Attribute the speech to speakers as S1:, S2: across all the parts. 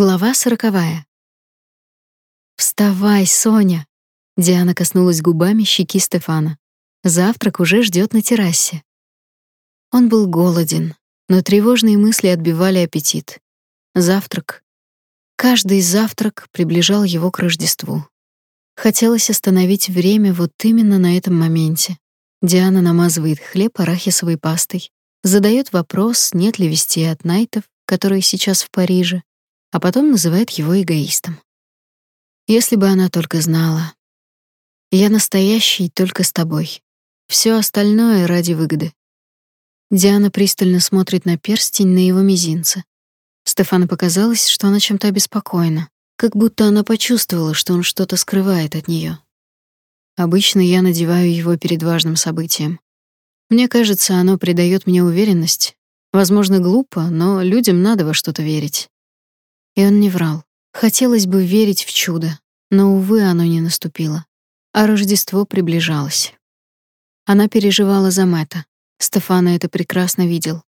S1: Глава сороковая. «Вставай, Соня!» Диана коснулась губами щеки Стефана. «Завтрак уже ждет на террасе». Он был голоден, но тревожные мысли отбивали аппетит. Завтрак. Каждый завтрак приближал его к Рождеству. Хотелось остановить время вот именно на этом моменте. Диана намазывает хлеб арахисовой пастой, задает вопрос, нет ли вести от Найтов, которые сейчас в Париже, а потом называет его эгоистом. Если бы она только знала. Я настоящий только с тобой. Все остальное ради выгоды. Диана пристально смотрит на перстень на его мизинце. Стефану показалось, что она чем-то обеспокоена, как будто она почувствовала, что он что-то скрывает от нее. Обычно я надеваю его перед важным событием. Мне кажется, оно придает мне уверенность. Возможно, глупо, но людям надо во что-то верить. И он не врал. Хотелось бы верить в чудо, но, увы, оно не наступило. А Рождество приближалось. Она переживала за Мэтта. Стефана это прекрасно видел.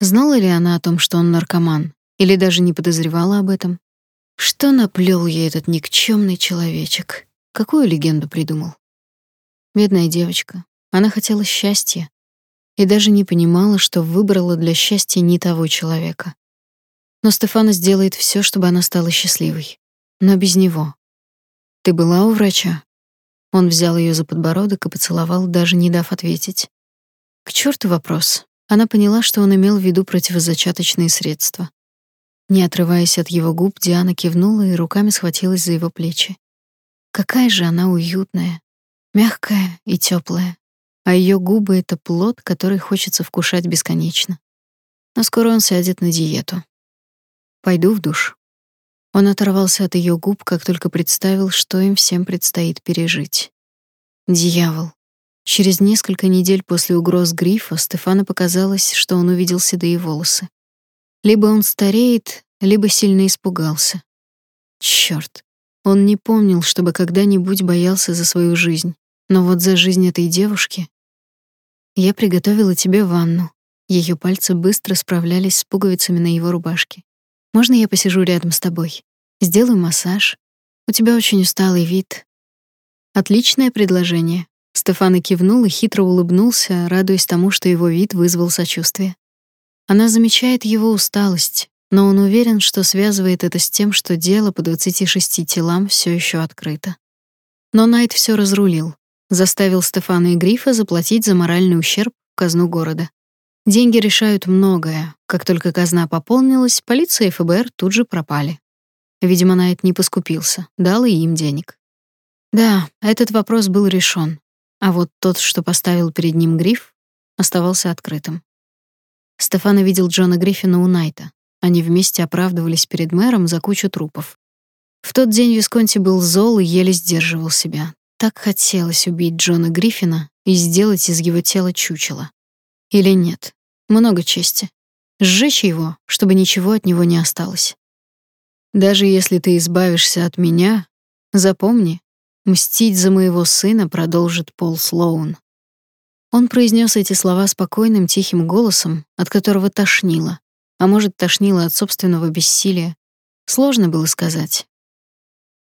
S1: Знала ли она о том, что он наркоман, или даже не подозревала об этом? Что наплел ей этот никчемный человечек? Какую легенду придумал? Бедная девочка. Она хотела счастья и даже не понимала, что выбрала для счастья не того человека. Но Стефана сделает все, чтобы она стала счастливой. Но без него. Ты была у врача? Он взял ее за подбородок и поцеловал, даже не дав ответить. К черту вопрос. Она поняла, что он имел в виду противозачаточные средства. Не отрываясь от его губ, Диана кивнула и руками схватилась за его плечи. Какая же она уютная, мягкая и теплая. А ее губы это плод, который хочется вкушать бесконечно. Но скоро он сядет на диету. Пойду в душ. Он оторвался от ее губ, как только представил, что им всем предстоит пережить. Дьявол. Через несколько недель после угроз Грифа Стефану показалось, что он увидел седые волосы. Либо он стареет, либо сильно испугался. Чёрт. Он не помнил, чтобы когда-нибудь боялся за свою жизнь. Но вот за жизнь этой девушки... Я приготовила тебе ванну. Ее пальцы быстро справлялись с пуговицами на его рубашке. Можно я посижу рядом с тобой? Сделаю массаж. У тебя очень усталый вид. Отличное предложение. Стефан кивнул и хитро улыбнулся, радуясь тому, что его вид вызвал сочувствие. Она замечает его усталость, но он уверен, что связывает это с тем, что дело по 26 телам все еще открыто. Но Найт все разрулил, заставил Стефана и Грифа заплатить за моральный ущерб в казну города. Деньги решают многое. Как только казна пополнилась, полиция и ФБР тут же пропали. Видимо, Найт не поскупился, дал и им денег. Да, этот вопрос был решен, а вот тот, что поставил перед ним Гриф, оставался открытым. Стефана видел Джона Гриффина у Найта. Они вместе оправдывались перед мэром за кучу трупов. В тот день Висконти был зол и еле сдерживал себя. Так хотелось убить Джона Гриффина и сделать из его тела чучело. Или нет? Много чести. Сжечь его, чтобы ничего от него не осталось. Даже если ты избавишься от меня, запомни, мстить за моего сына продолжит Пол Слоун. Он произнес эти слова спокойным, тихим голосом, от которого тошнило, а может, тошнило от собственного бессилия. Сложно было сказать.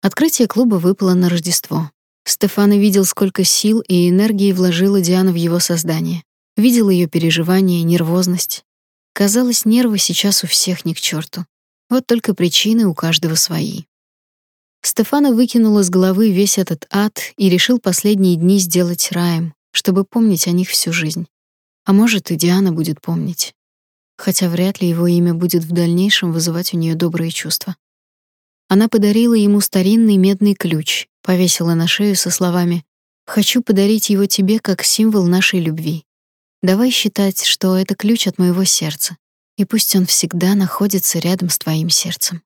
S1: Открытие клуба выпало на Рождество. Стефан видел, сколько сил и энергии вложила Диана в его создание. Видел ее переживания, нервозность. Казалось, нервы сейчас у всех ни к черту. Вот только причины у каждого свои. Стефана выкинул из головы весь этот ад и решил последние дни сделать раем, чтобы помнить о них всю жизнь. А может, и Диана будет помнить. Хотя вряд ли его имя будет в дальнейшем вызывать у нее добрые чувства. Она подарила ему старинный медный ключ, повесила на шею со словами: "Хочу подарить его тебе как символ нашей любви. Давай считать, что это ключ от моего сердца, и пусть он всегда находится рядом с твоим сердцем.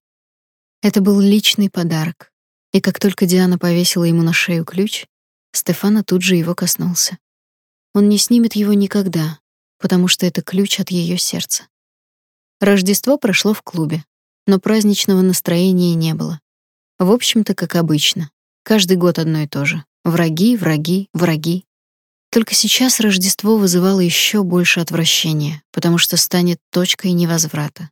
S1: Это был личный подарок. И как только Диана повесила ему на шею ключ, Стефана тут же его коснулся. Он не снимет его никогда, потому что это ключ от ее сердца. Рождество прошло в клубе, но праздничного настроения не было. В общем-то, как обычно. Каждый год одно и то же. Враги, враги, враги. Только сейчас Рождество вызывало еще больше отвращения, потому что станет точкой невозврата.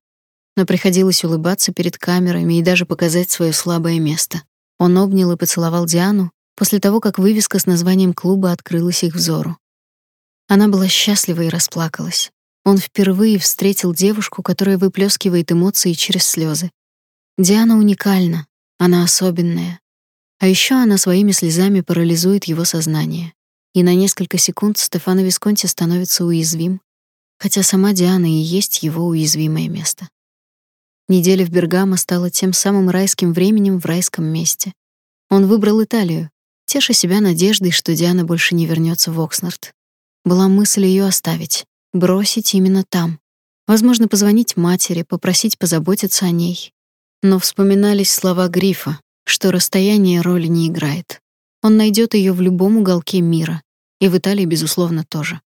S1: но приходилось улыбаться перед камерами и даже показать свое слабое место. Он обнял и поцеловал Диану после того, как вывеска с названием клуба открылась их взору. Она была счастлива и расплакалась. Он впервые встретил девушку, которая выплескивает эмоции через слезы. Диана уникальна, она особенная. А еще она своими слезами парализует его сознание. И на несколько секунд Стефано Висконти становится уязвим, хотя сама Диана и есть его уязвимое место. Неделя в Бергамо стала тем самым райским временем в райском месте. Он выбрал Италию, теша себя надеждой, что Диана больше не вернется в Окснард. Была мысль ее оставить, бросить именно там. Возможно, позвонить матери, попросить позаботиться о ней. Но вспоминались слова Грифа, что расстояние роли не играет. Он найдет ее в любом уголке мира, и в Италии, безусловно, тоже.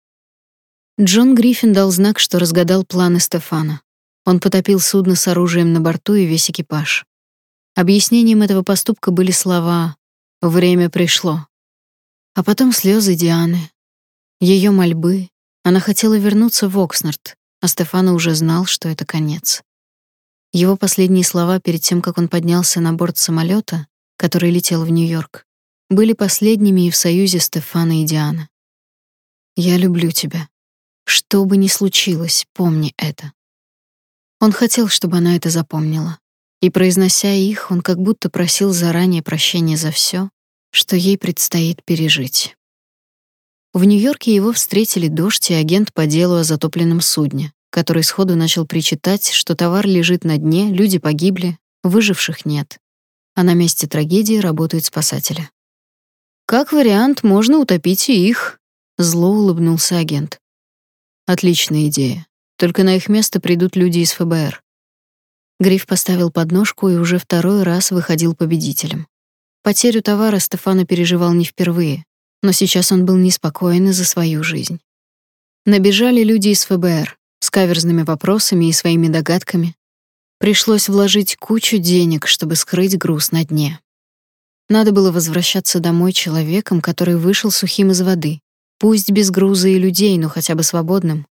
S1: Джон Гриффин дал знак, что разгадал планы Стефана. Он потопил судно с оружием на борту и весь экипаж. Объяснением этого поступка были слова «Время пришло». А потом слезы Дианы, ее мольбы. Она хотела вернуться в Окснард, а Стефана уже знал, что это конец. Его последние слова перед тем, как он поднялся на борт самолета, который летел в Нью-Йорк, были последними и в союзе Стефана и Дианы. «Я люблю тебя. Что бы ни случилось, помни это». Он хотел, чтобы она это запомнила. И произнося их, он как будто просил заранее прощения за все, что ей предстоит пережить. В Нью-Йорке его встретили дождь и агент по делу о затопленном судне, который сходу начал причитать, что товар лежит на дне, люди погибли, выживших нет. А на месте трагедии работают спасатели. Как вариант, можно утопить и их, зло улыбнулся агент. Отличная идея. Только на их место придут люди из ФБР. Гриф поставил подножку и уже второй раз выходил победителем. Потерю товара Стефана переживал не впервые, но сейчас он был неспокоен из-за свою жизнь. Набежали люди из ФБР с каверзными вопросами и своими догадками. Пришлось вложить кучу денег, чтобы скрыть груз на дне. Надо было возвращаться домой человеком, который вышел сухим из воды, пусть без груза и людей, но хотя бы свободным.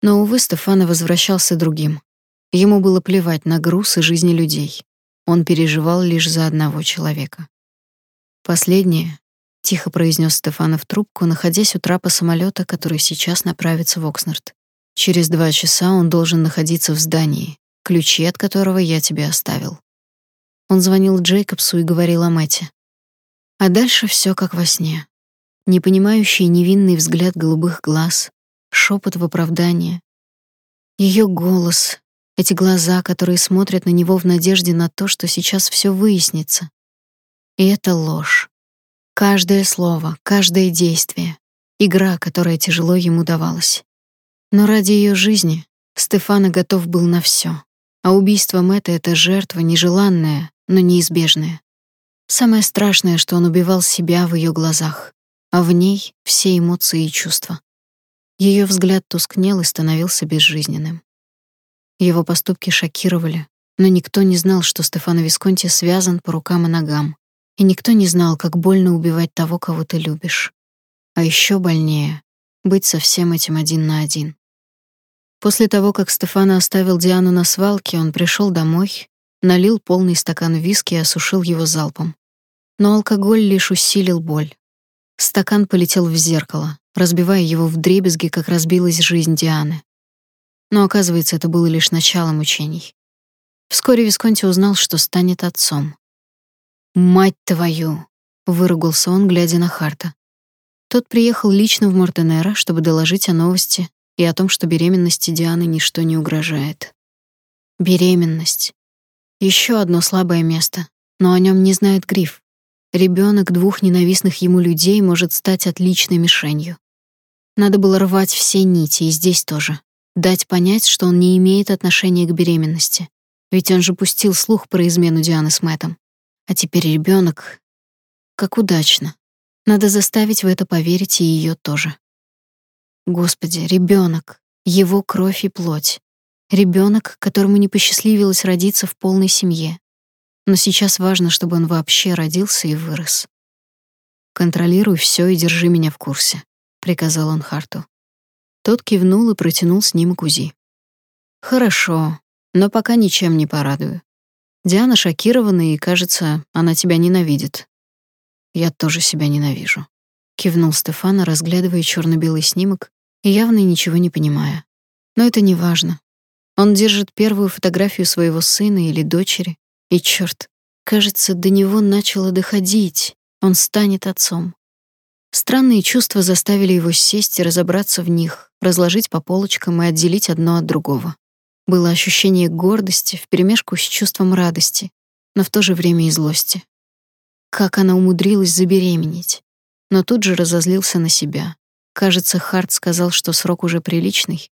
S1: Но, увы, Стефана возвращался другим. Ему было плевать на груз и жизни людей. Он переживал лишь за одного человека. Последнее, тихо произнес Стефана в трубку, находясь у трапа самолета, который сейчас направится в Окснард. Через два часа он должен находиться в здании, ключи от которого я тебе оставил. Он звонил Джейкобсу и говорил о Мэте. А дальше все как во сне. Непонимающий невинный взгляд голубых глаз, шепот в оправдание. Ее голос, эти глаза, которые смотрят на него в надежде на то, что сейчас все выяснится. И это ложь. Каждое слово, каждое действие игра, которая тяжело ему давалась. Но ради ее жизни Стефана готов был на все. А убийство Мэтта — это жертва нежеланная, но неизбежная. Самое страшное, что он убивал себя в ее глазах, а в ней все эмоции и чувства. Ее взгляд тускнел и становился безжизненным. Его поступки шокировали, но никто не знал, что Стефано Висконти связан по рукам и ногам, и никто не знал, как больно убивать того, кого ты любишь. А еще больнее быть со всем этим один на один. После того, как Стефано оставил Диану на свалке, он пришел домой, налил полный стакан виски и осушил его залпом. Но алкоголь лишь усилил боль. Стакан полетел в зеркало, разбивая его вдребезги, как разбилась жизнь Дианы. Но оказывается, это было лишь началом мучений. Вскоре Висконти узнал, что станет отцом. «Мать твою!» — выругался он, глядя на Харта. Тот приехал лично в Мортенеро, чтобы доложить о новости и о том, что беременности Дианы ничто не угрожает. Беременность. Еще одно слабое место, но о нем не знает Гриф. Ребенок двух ненавистных ему людей может стать отличной мишенью. Надо было рвать все нити, и здесь тоже. Дать понять, что он не имеет отношения к беременности. Ведь он же пустил слух про измену Дианы с Мэттом. А теперь ребенок. Как удачно. Надо заставить в это поверить и ее тоже. Господи, ребенок, его кровь и плоть. Ребенок, которому не посчастливилось родиться в полной семье. Но сейчас важно, чтобы он вообще родился и вырос. Контролируй все и держи меня в курсе, приказал он Харту. Тот кивнул и протянул снимок УЗИ. Хорошо. но пока ничем не порадую. Диана шокирована, и, кажется, она тебя ненавидит. Я тоже себя ненавижу, кивнул Стефана, разглядывая черно белый снимок и явно ничего не понимая. Но это не важно. Он держит первую фотографию своего сына или дочери, и чёрт, кажется, до него начало доходить. Он станет отцом. Странные чувства заставили его сесть и разобраться в них, разложить по полочкам и отделить одно от другого. Было ощущение гордости вперемешку с чувством радости, но в то же время и злости. Как она умудрилась забеременеть? Но тут же разозлился на себя. Кажется, Харт сказал, что срок уже приличный.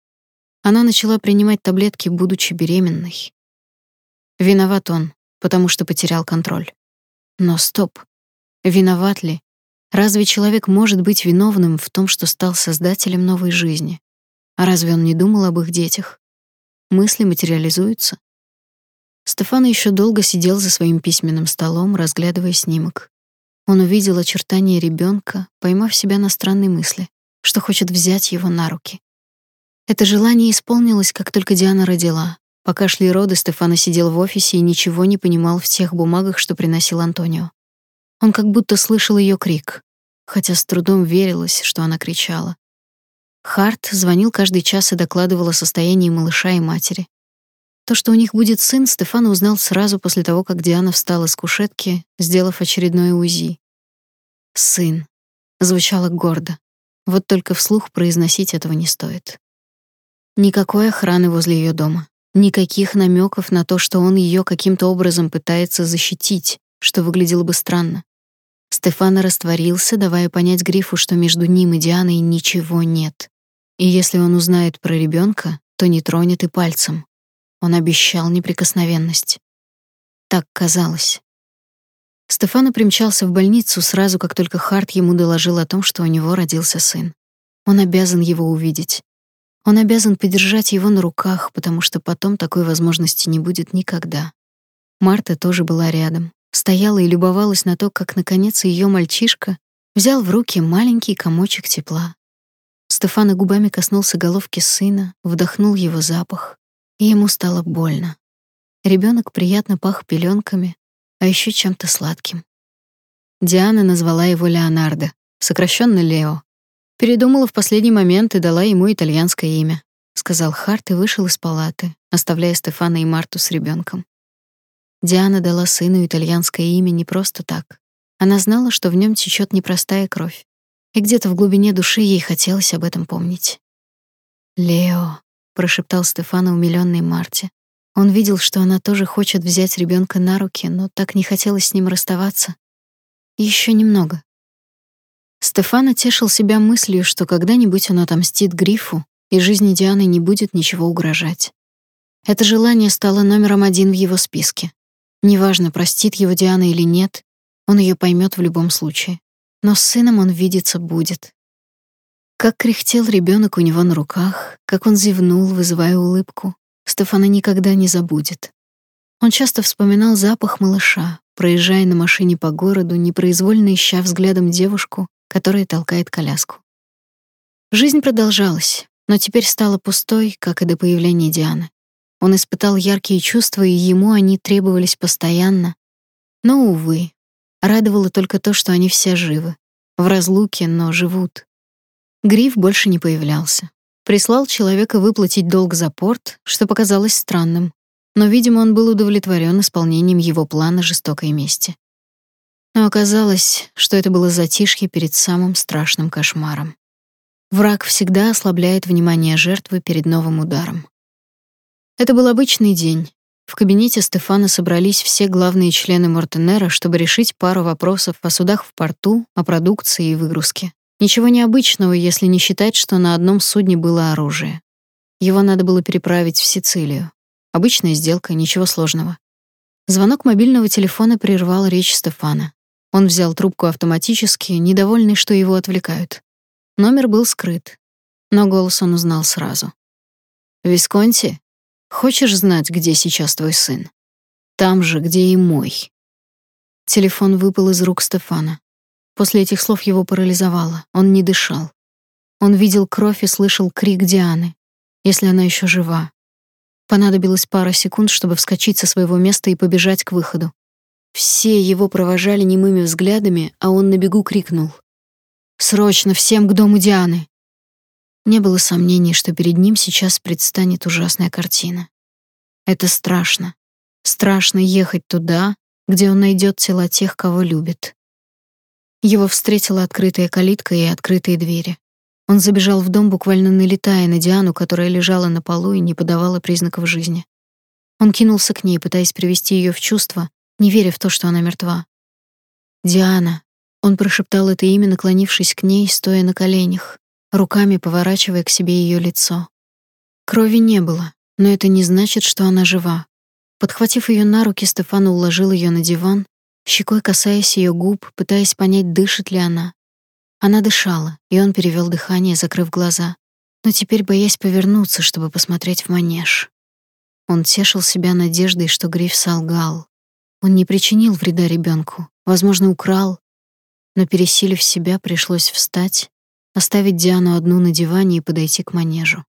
S1: Она начала принимать таблетки, будучи беременной. Виноват он, потому что потерял контроль. Но стоп. Виноват ли? Разве человек может быть виновным в том, что стал создателем новой жизни? А разве он не думал об их детях? мысли материализуются. Стефан еще долго сидел за своим письменным столом, разглядывая снимок. Он увидел очертания ребенка, поймав себя на странной мысли, что хочет взять его на руки. Это желание исполнилось, как только Диана родила. Пока шли роды, Стефана сидел в офисе и ничего не понимал в тех бумагах, что приносил Антонио. Он как будто слышал ее крик, хотя с трудом верилось, что она кричала. Харт звонил каждый час и докладывал о состоянии малыша и матери. То, что у них будет сын, Стефан узнал сразу после того, как Диана встала с кушетки, сделав очередное УЗИ. «Сын», — звучало гордо. Вот только вслух произносить этого не стоит. Никакой охраны возле ее дома. Никаких намеков на то, что он ее каким-то образом пытается защитить, что выглядело бы странно. Стефана растворился, давая понять Грифу, что между ним и Дианой ничего нет. И если он узнает про ребенка, то не тронет и пальцем. Он обещал неприкосновенность. Так казалось. Стефана примчался в больницу сразу, как только Харт ему доложил о том, что у него родился сын. Он обязан его увидеть. Он обязан подержать его на руках, потому что потом такой возможности не будет никогда. Марта тоже была рядом стояла и любовалась на то, как наконец ее мальчишка взял в руки маленький комочек тепла. Стефана губами коснулся головки сына, вдохнул его запах, и ему стало больно. Ребенок приятно пах пеленками, а еще чем-то сладким. Диана назвала его Леонардо, сокращенно Лео. Передумала в последний момент и дала ему итальянское имя, сказал Харт и вышел из палаты, оставляя Стефана и Марту с ребенком. Диана дала сыну итальянское имя не просто так. Она знала, что в нем течет непростая кровь, и где-то в глубине души ей хотелось об этом помнить. «Лео», — прошептал Стефана умилённой Марте. Он видел, что она тоже хочет взять ребенка на руки, но так не хотелось с ним расставаться. Еще немного. Стефана тешил себя мыслью, что когда-нибудь он отомстит Грифу, и жизни Дианы не будет ничего угрожать. Это желание стало номером один в его списке. Неважно, простит его Диана или нет, он ее поймет в любом случае. Но с сыном он видеться будет. Как кряхтел ребенок у него на руках, как он зевнул, вызывая улыбку, Стефана никогда не забудет. Он часто вспоминал запах малыша, проезжая на машине по городу, непроизвольно ища взглядом девушку, которая толкает коляску. Жизнь продолжалась, но теперь стала пустой, как и до появления Дианы. Он испытал яркие чувства, и ему они требовались постоянно. Но, увы, радовало только то, что они все живы. В разлуке, но живут. Гриф больше не появлялся. Прислал человека выплатить долг за порт, что показалось странным. Но, видимо, он был удовлетворен исполнением его плана жестокой мести. Но оказалось, что это было затишье перед самым страшным кошмаром. Враг всегда ослабляет внимание жертвы перед новым ударом. Это был обычный день. В кабинете Стефана собрались все главные члены Мортенера, чтобы решить пару вопросов о судах в порту, о продукции и выгрузке. Ничего необычного, если не считать, что на одном судне было оружие. Его надо было переправить в Сицилию. Обычная сделка, ничего сложного. Звонок мобильного телефона прервал речь Стефана. Он взял трубку автоматически, недовольный, что его отвлекают. Номер был скрыт, но голос он узнал сразу. «Висконти?» Хочешь знать, где сейчас твой сын? Там же, где и мой. Телефон выпал из рук Стефана. После этих слов его парализовало. Он не дышал. Он видел кровь и слышал крик Дианы, если она еще жива. Понадобилось пара секунд, чтобы вскочить со своего места и побежать к выходу. Все его провожали немыми взглядами, а он на бегу крикнул: "Срочно всем к дому Дианы!" Не было сомнений, что перед ним сейчас предстанет ужасная картина. Это страшно. Страшно ехать туда, где он найдет тела тех, кого любит. Его встретила открытая калитка и открытые двери. Он забежал в дом, буквально налетая на Диану, которая лежала на полу и не подавала признаков жизни. Он кинулся к ней, пытаясь привести ее в чувство, не веря в то, что она мертва. «Диана», — он прошептал это имя, наклонившись к ней, стоя на коленях, руками поворачивая к себе ее лицо. Крови не было, но это не значит, что она жива. Подхватив ее на руки, Стефан уложил ее на диван, щекой касаясь ее губ, пытаясь понять, дышит ли она. Она дышала, и он перевел дыхание, закрыв глаза, но теперь боясь повернуться, чтобы посмотреть в манеж. Он тешил себя надеждой, что Гриф солгал. Он не причинил вреда ребенку, возможно, украл, но пересилив себя, пришлось встать, оставить Диану одну на диване и подойти к манежу.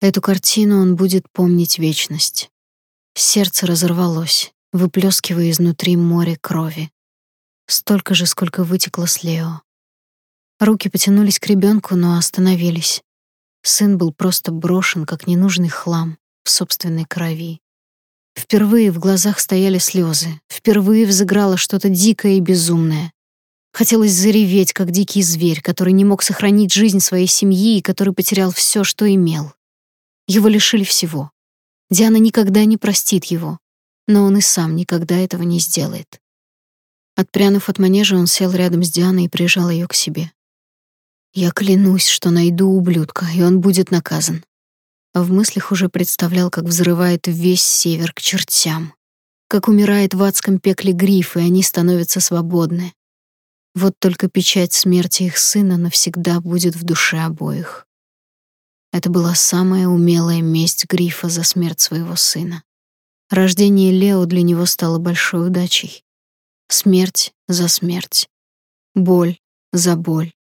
S1: Эту картину он будет помнить вечность. Сердце разорвалось, выплескивая изнутри море крови. Столько же, сколько вытекло с Лео. Руки потянулись к ребенку, но остановились. Сын был просто брошен, как ненужный хлам, в собственной крови. Впервые в глазах стояли слезы, впервые взыграло что-то дикое и безумное. Хотелось зареветь, как дикий зверь, который не мог сохранить жизнь своей семьи и который потерял все, что имел. Его лишили всего. Диана никогда не простит его, но он и сам никогда этого не сделает. Отпрянув от манежа, он сел рядом с Дианой и прижал ее к себе. Я клянусь, что найду ублюдка, и он будет наказан. В мыслях уже представлял, как взрывает весь север к чертям, как умирает в адском пекле гриф, и они становятся свободны. Вот только печать смерти их сына навсегда будет в душе обоих. Это была самая умелая месть Грифа за смерть своего сына. Рождение Лео для него стало большой удачей. Смерть за смерть. Боль за боль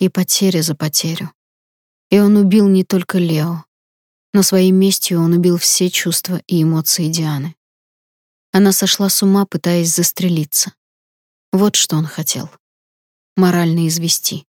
S1: и потеря за потерю. И он убил не только Лео, но своей местью он убил все чувства и эмоции Дианы. Она сошла с ума, пытаясь застрелиться. Вот что он хотел. Морально извести.